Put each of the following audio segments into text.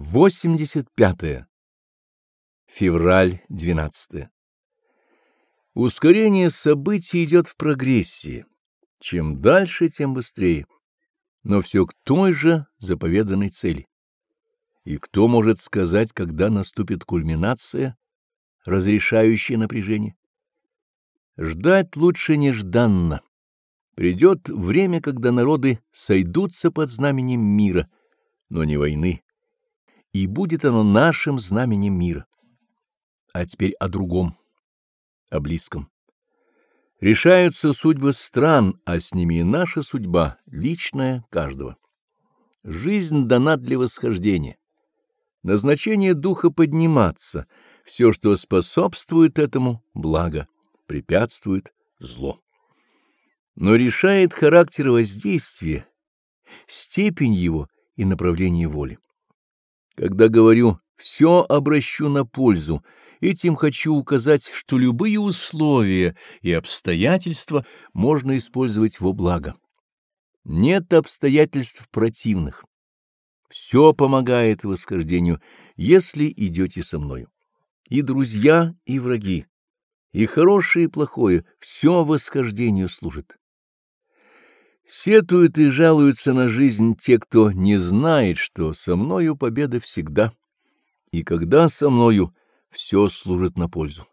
85. -е. Февраль 12. Ускорение событий идет в прогрессии. Чем дальше, тем быстрее. Но все к той же заповеданной цели. И кто может сказать, когда наступит кульминация, разрешающая напряжение? Ждать лучше нежданно. Придет время, когда народы сойдутся под знаменем мира, но не войны и будет оно нашим знаменем мира. А теперь о другом, о близком. Решаются судьбы стран, а с ними и наша судьба, личная каждого. Жизнь дана для восхождения. Назначение духа подниматься, все, что способствует этому, благо, препятствует зло. Но решает характер воздействия, степень его и направление воли. Когда говорю «все обращу на пользу», этим хочу указать, что любые условия и обстоятельства можно использовать во благо. Нет обстоятельств противных. Все помогает восхождению, если идете со мною. И друзья, и враги, и хорошее, и плохое, все восхождению служит. Сетуют и жалуются на жизнь те, кто не знает, что со мною победа всегда, и когда со мною все служит на пользу.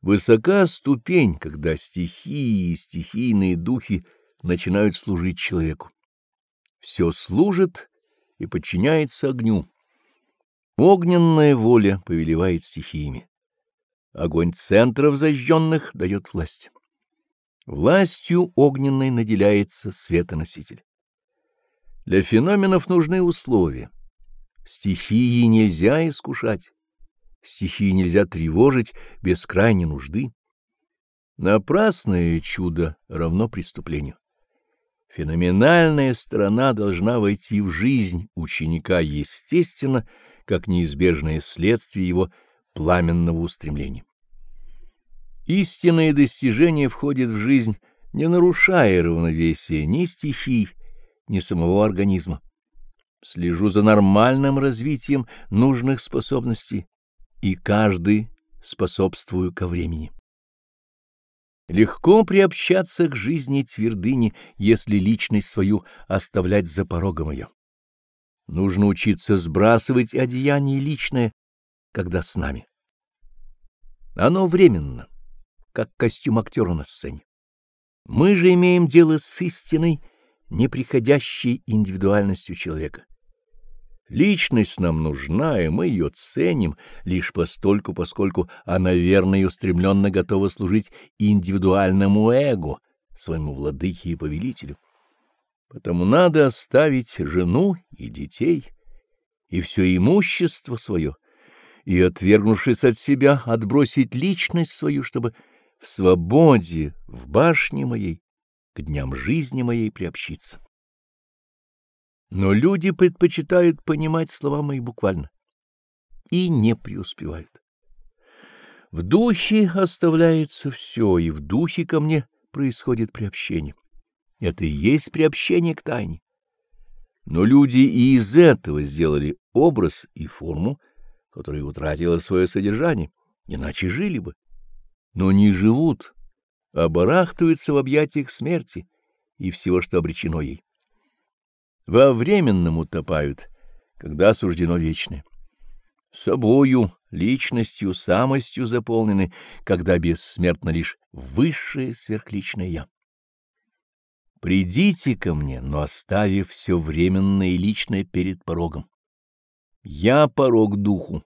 Высока ступень, когда стихии и стихийные духи начинают служить человеку. Все служит и подчиняется огню. Огненная воля повелевает стихиями. Огонь центров зажженных дает власть. Властью огненной наделяется светоноситель. Для феноменов нужны условия. Стихии нельзя искушать. Стихии нельзя тревожить без крайней нужды. Напрасное чудо равно преступлению. Феноменальная сторона должна войти в жизнь ученика естественно, как неизбежное следствие его пламенного устремления. Истинное достижение входит в жизнь, не нарушая равновесия ни стихий, ни самого организма. Слежу за нормальным развитием нужных способностей, и каждый способствую ко времени. Легко приобщаться к жизни твердыни, если личность свою оставлять за порогом ее. Нужно учиться сбрасывать одеяние личное, когда с нами. Оно временно как костюм актера на сцене. Мы же имеем дело с истинной, неприходящей индивидуальностью человека. Личность нам нужна, и мы ее ценим лишь постольку, поскольку она верно и устремленно готова служить индивидуальному эго, своему владыке и повелителю. Потому надо оставить жену и детей, и все имущество свое, и, отвергнувшись от себя, отбросить личность свою, чтобы в свободе, в башне моей, к дням жизни моей приобщиться. Но люди предпочитают понимать слова мои буквально и не преуспевают. В духе оставляется все, и в духе ко мне происходит приобщение. Это и есть приобщение к тайне. Но люди и из этого сделали образ и форму, которая утратила свое содержание, иначе жили бы но не живут, а барахтаются в объятиях смерти и всего, что обречено ей. Во временном утопают, когда суждено вечное. Собою, личностью, самостью заполнены, когда бессмертно лишь высшее сверхличное «я». Придите ко мне, но оставив все временное и личное перед порогом. Я порог духу,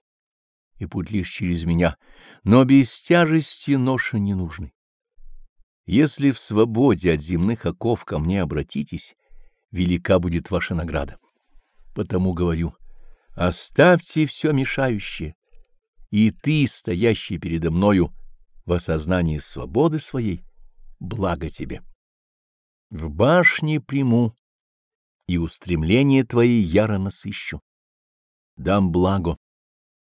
и путь лишь через меня, но без тяжести ноша не нужны. Если в свободе от земных оков ко мне обратитесь, велика будет ваша награда. Потому говорю, оставьте все мешающее, и ты, стоящий передо мною в осознании свободы своей, благо тебе. В башне приму, и устремление твои яро насыщу. Дам благо,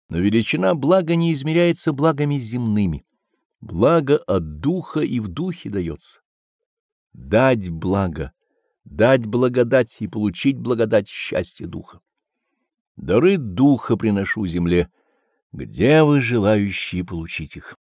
но величина блага не измеряется благами земными. Благо от духа и в духе дается. Дать благо, дать благодать и получить благодать счастья духа. Дары духа приношу земле. Где вы, желающие получить их?